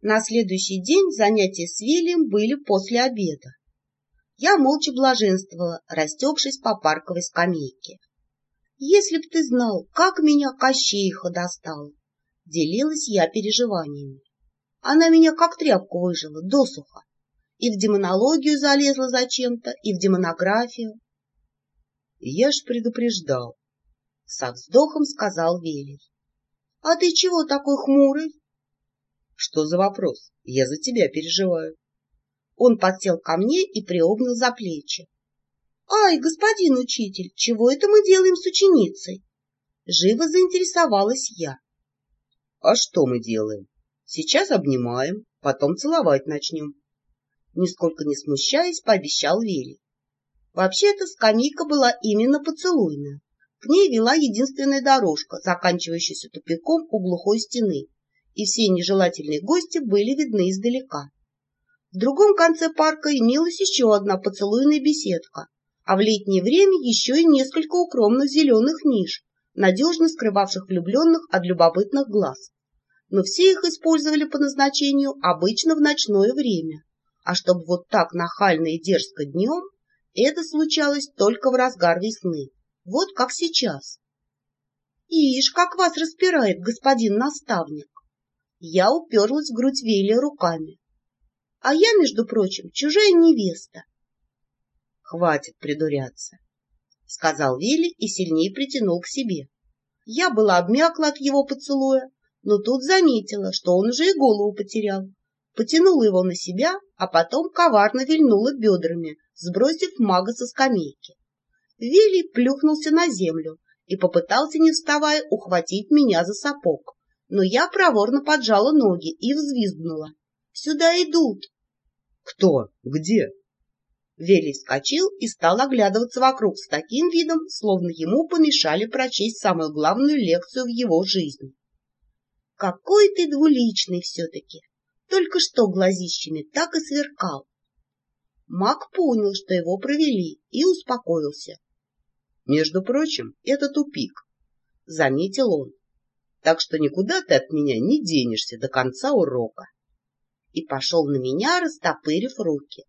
На следующий день занятия с Вилем были после обеда. Я молча блаженствовала, растекшись по парковой скамейке. Если б ты знал, как меня Кощеиха достала, делилась я переживаниями. Она меня как тряпку выжила, досуха. И в демонологию залезла зачем-то, и в демонографию. Я ж предупреждал. Со вздохом сказал Велий. — А ты чего такой хмурый? — Что за вопрос? Я за тебя переживаю. Он подсел ко мне и приобнял за плечи. — Ай, господин учитель, чего это мы делаем с ученицей? Живо заинтересовалась я. — А что мы делаем? Сейчас обнимаем, потом целовать начнем. Нисколько не смущаясь, пообещал Вели. Вообще-то скамейка была именно поцелуйная. К ней вела единственная дорожка, заканчивающаяся тупиком у глухой стены, и все нежелательные гости были видны издалека. В другом конце парка имелась еще одна поцелуйная беседка, а в летнее время еще и несколько укромных зеленых ниш, надежно скрывавших влюбленных от любопытных глаз. Но все их использовали по назначению обычно в ночное время, а чтобы вот так нахально и дерзко днем, это случалось только в разгар весны. Вот как сейчас. Ишь, как вас распирает господин наставник. Я уперлась в грудь Вилли руками. А я, между прочим, чужая невеста. Хватит придуряться, сказал Вилли и сильнее притянул к себе. Я была обмякла от его поцелуя, но тут заметила, что он уже и голову потерял. Потянула его на себя, а потом коварно вильнула бедрами, сбросив мага со скамейки. Вилли плюхнулся на землю и попытался, не вставая, ухватить меня за сапог. Но я проворно поджала ноги и взвизгнула. «Сюда идут!» «Кто? Где?» Вилли вскочил и стал оглядываться вокруг с таким видом, словно ему помешали прочесть самую главную лекцию в его жизни. «Какой ты двуличный все-таки! Только что глазищами так и сверкал!» Маг понял, что его провели, и успокоился. Между прочим, это тупик, — заметил он. Так что никуда ты от меня не денешься до конца урока. И пошел на меня, растопырив руки.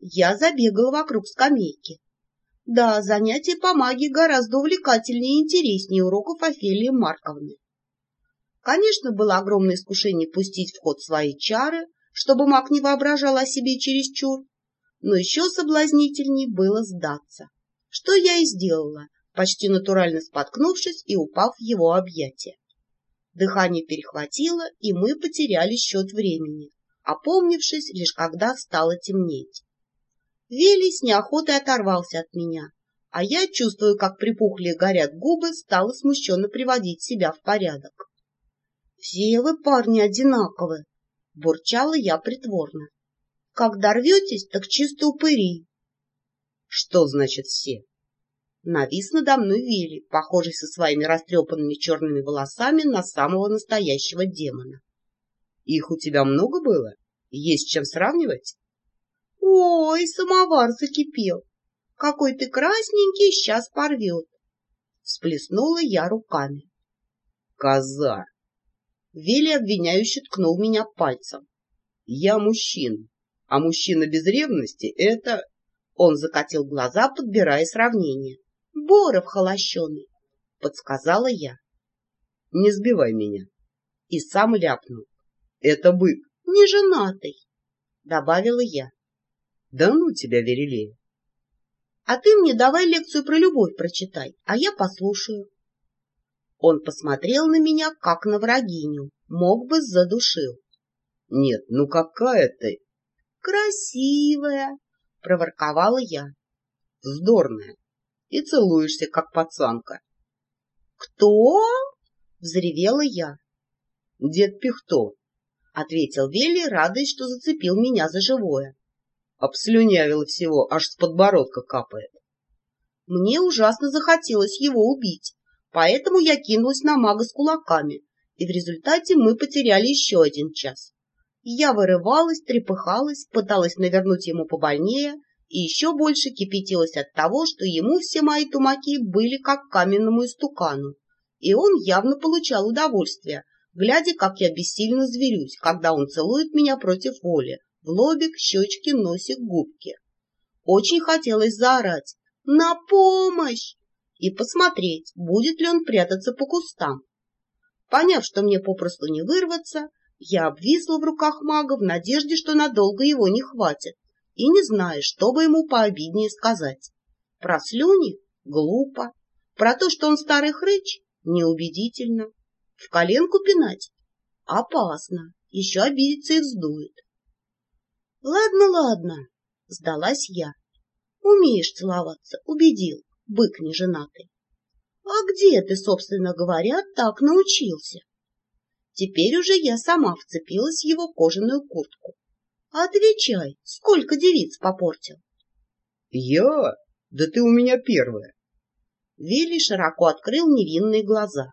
Я забегала вокруг скамейки. Да, занятия по магии гораздо увлекательнее и интереснее уроков Офелии Марковны. Конечно, было огромное искушение пустить в ход свои чары, чтобы маг не воображал о себе чересчур, но еще соблазнительней было сдаться что я и сделала, почти натурально споткнувшись и упав в его объятия. Дыхание перехватило, и мы потеряли счет времени, опомнившись лишь когда стало темнеть. Велий с неохотой оторвался от меня, а я, чувствуя, как припухли и горят губы, стала смущенно приводить себя в порядок. — Все вы, парни, одинаковы, — бурчала я притворно. — Когда рветесь, так чисто упыри. Что значит все? Навис надо мной Вилли, похожий со своими растрепанными черными волосами на самого настоящего демона. Их у тебя много было? Есть чем сравнивать? Ой, самовар закипел. Какой ты красненький, сейчас порвет. Всплеснула я руками. Коза! Вилли обвиняюще ткнул меня пальцем. Я мужчина, а мужчина без ревности — это... Он закатил глаза, подбирая сравнение. «Боров холощеный», — подсказала я. «Не сбивай меня». И сам ляпнул. «Это бык». «Не женатый», — добавила я. «Да ну тебя, Верелея». «А ты мне давай лекцию про любовь прочитай, а я послушаю». Он посмотрел на меня, как на врагиню, мог бы задушил. «Нет, ну какая ты!» «Красивая!» проворковала я. Вздорная. И целуешься, как пацанка. Кто? Взревела я. Дед Пихто, ответил Вилли, радуясь, что зацепил меня за живое. Обслюнявила всего, аж с подбородка капает. Мне ужасно захотелось его убить, поэтому я кинулась на мага с кулаками, и в результате мы потеряли еще один час. Я вырывалась, трепыхалась, пыталась навернуть ему побольнее и еще больше кипятилась от того, что ему все мои тумаки были как каменному истукану, и он явно получал удовольствие, глядя, как я бессильно зверюсь, когда он целует меня против воли, в лобик, щечки, носик, губки. Очень хотелось заорать «На помощь!» и посмотреть, будет ли он прятаться по кустам. Поняв, что мне попросту не вырваться, я обвисла в руках мага в надежде, что надолго его не хватит, и не зная, что бы ему пообиднее сказать. Про слюни — глупо, про то, что он старый хрыч — неубедительно, в коленку пинать — опасно, еще обидится и вздует. Ладно, ладно, сдалась я. Умеешь целоваться, убедил, бык неженатый. А где ты, собственно говоря, так научился? Теперь уже я сама вцепилась в его кожаную куртку. Отвечай, сколько девиц попортил? Я? Да ты у меня первая. Вилли широко открыл невинные глаза.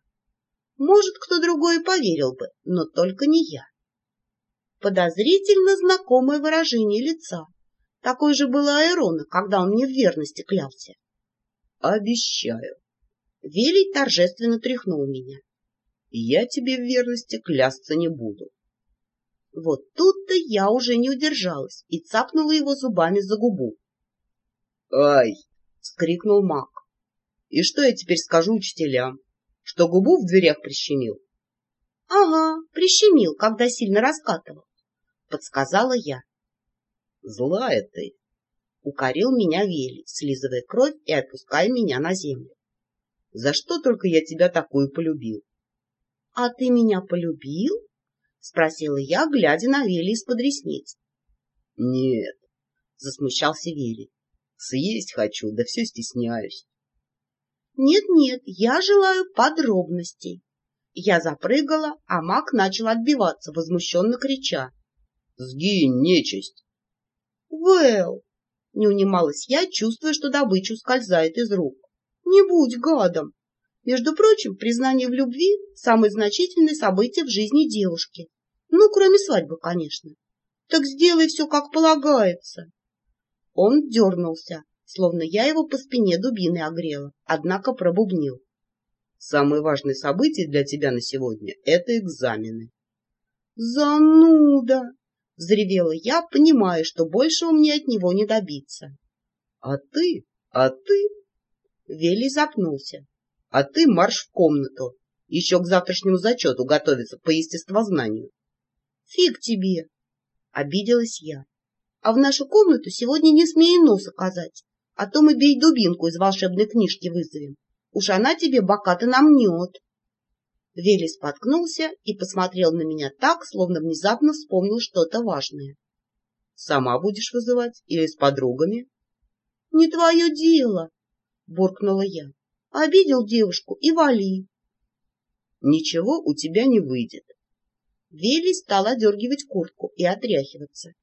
Может, кто другой поверил бы, но только не я. Подозрительно знакомое выражение лица. Такое же было Айрона, когда он мне в верности клялся. Обещаю. Велий торжественно тряхнул меня. Я тебе в верности клясться не буду. Вот тут-то я уже не удержалась и цапнула его зубами за губу. «Ай!» — скрикнул маг. «И что я теперь скажу учителям? Что губу в дверях прищемил?» «Ага, прищемил, когда сильно раскатывал», — подсказала я. «Злая ты!» — укорил меня Вели, слизывая кровь и отпуская меня на землю. «За что только я тебя такую полюбил?» — А ты меня полюбил? — спросила я, глядя на Вели из-под ресниц. — Нет, — засмущался Вели. — Съесть хочу, да все стесняюсь. Нет, — Нет-нет, я желаю подробностей. Я запрыгала, а маг начал отбиваться, возмущенно крича. — Сгинь, нечисть! — Вэл! — не унималась я, чувствуя, что добыча ускользает из рук. — Не будь гадом! Между прочим, признание в любви – самое значительное событие в жизни девушки. Ну, кроме свадьбы, конечно. Так сделай все, как полагается. Он дернулся, словно я его по спине дубиной огрела, однако пробубнил. Самое важное событие для тебя на сегодня – это экзамены. Зануда! — взревела я, понимая, что большего мне от него не добиться. — А ты? А ты? Вели запнулся. А ты марш в комнату. Еще к завтрашнему зачету готовиться по естествознанию. Фиг тебе! Обиделась я. А в нашу комнату сегодня не смей нос оказать, а то мы бей дубинку из волшебной книжки вызовем. Уж она тебе бока-то намнет. Вели споткнулся и посмотрел на меня так, словно внезапно вспомнил что-то важное. — Сама будешь вызывать или с подругами? — Не твое дело, — буркнула я. Обидел девушку и вали. Ничего у тебя не выйдет. Вели стал одергивать куртку и отряхиваться.